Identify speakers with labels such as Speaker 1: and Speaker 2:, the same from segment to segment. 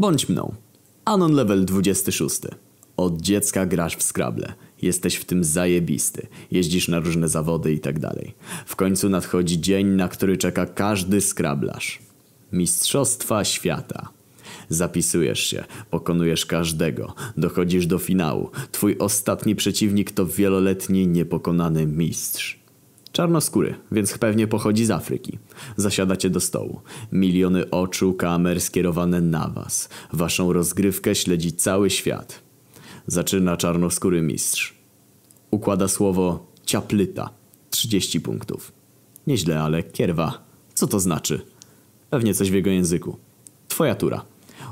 Speaker 1: Bądź mną. Anon level 26. Od dziecka grasz w Scrabble. Jesteś w tym zajebisty. Jeździsz na różne zawody i tak dalej. W końcu nadchodzi dzień, na który czeka każdy skrablarz. Mistrzostwa świata. Zapisujesz się, pokonujesz każdego, dochodzisz do finału. Twój ostatni przeciwnik to wieloletni, niepokonany mistrz. Czarnoskóry, więc pewnie pochodzi z Afryki. Zasiadacie do stołu. Miliony oczu, kamer skierowane na was. Waszą rozgrywkę śledzi cały świat. Zaczyna czarnoskóry mistrz. Układa słowo ciaplyta. 30 punktów. Nieźle, ale kierwa. Co to znaczy? Pewnie coś w jego języku. Twoja tura.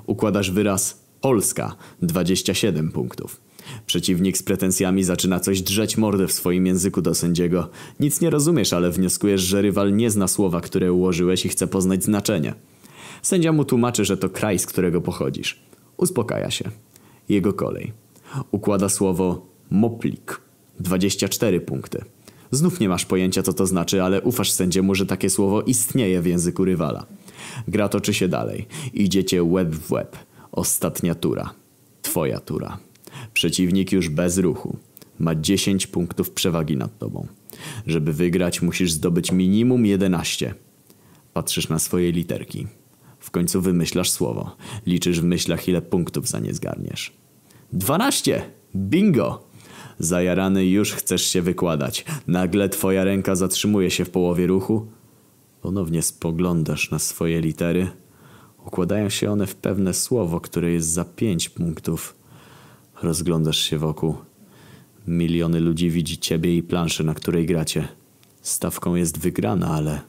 Speaker 1: Układasz wyraz Polska. 27 punktów. Przeciwnik z pretensjami zaczyna coś drzeć mordę w swoim języku do sędziego. Nic nie rozumiesz, ale wnioskujesz, że rywal nie zna słowa, które ułożyłeś i chce poznać znaczenie. Sędzia mu tłumaczy, że to kraj, z którego pochodzisz. Uspokaja się. Jego kolej. Układa słowo moplik. 24 punkty. Znów nie masz pojęcia co to znaczy, ale ufasz sędziemu, że takie słowo istnieje w języku rywala. Gra toczy się dalej. Idziecie łeb w łeb. Ostatnia tura. Twoja tura. Przeciwnik już bez ruchu. Ma 10 punktów przewagi nad tobą. Żeby wygrać musisz zdobyć minimum 11. Patrzysz na swoje literki. W końcu wymyślasz słowo. Liczysz w myślach ile punktów za nie zgarniesz. 12! Bingo! Zajarany już chcesz się wykładać. Nagle twoja ręka zatrzymuje się w połowie ruchu. Ponownie spoglądasz na swoje litery. Układają się one w pewne słowo, które jest za 5 punktów. Rozglądasz się wokół. Miliony ludzi widzi ciebie i planszę, na której gracie. Stawką jest wygrana, ale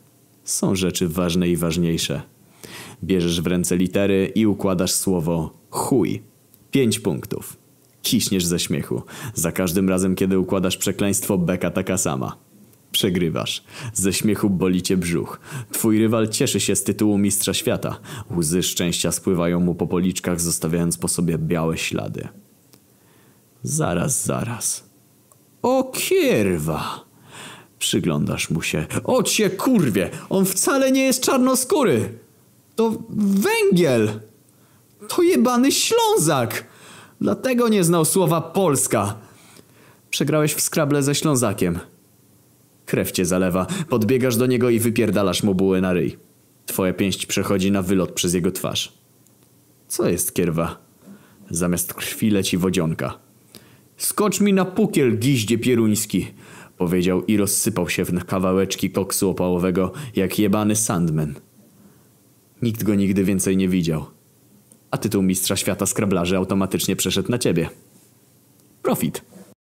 Speaker 1: są rzeczy ważne i ważniejsze. Bierzesz w ręce litery i układasz słowo chuj. Pięć punktów. Kiśniesz ze śmiechu. Za każdym razem, kiedy układasz przekleństwo, beka taka sama. Przegrywasz. Ze śmiechu boli cię brzuch. Twój rywal cieszy się z tytułu mistrza świata. Łzy szczęścia spływają mu po policzkach, zostawiając po sobie białe ślady. Zaraz, zaraz. O kierwa! Przyglądasz mu się. O cię kurwie! On wcale nie jest czarnoskóry! To węgiel! To jebany Ślązak! Dlatego nie znał słowa Polska. Przegrałeś w skrable ze Ślązakiem. Krew cię zalewa. Podbiegasz do niego i wypierdalasz mu bułę na ryj. Twoja pięść przechodzi na wylot przez jego twarz. Co jest, kierwa? Zamiast krwi leci wodzionka. Skocz mi na pukiel, giździe pieruński, powiedział i rozsypał się w kawałeczki koksu opałowego, jak jebany sandman. Nikt go nigdy więcej nie widział. A tytuł mistrza świata skrablarzy automatycznie przeszedł na ciebie. Profit.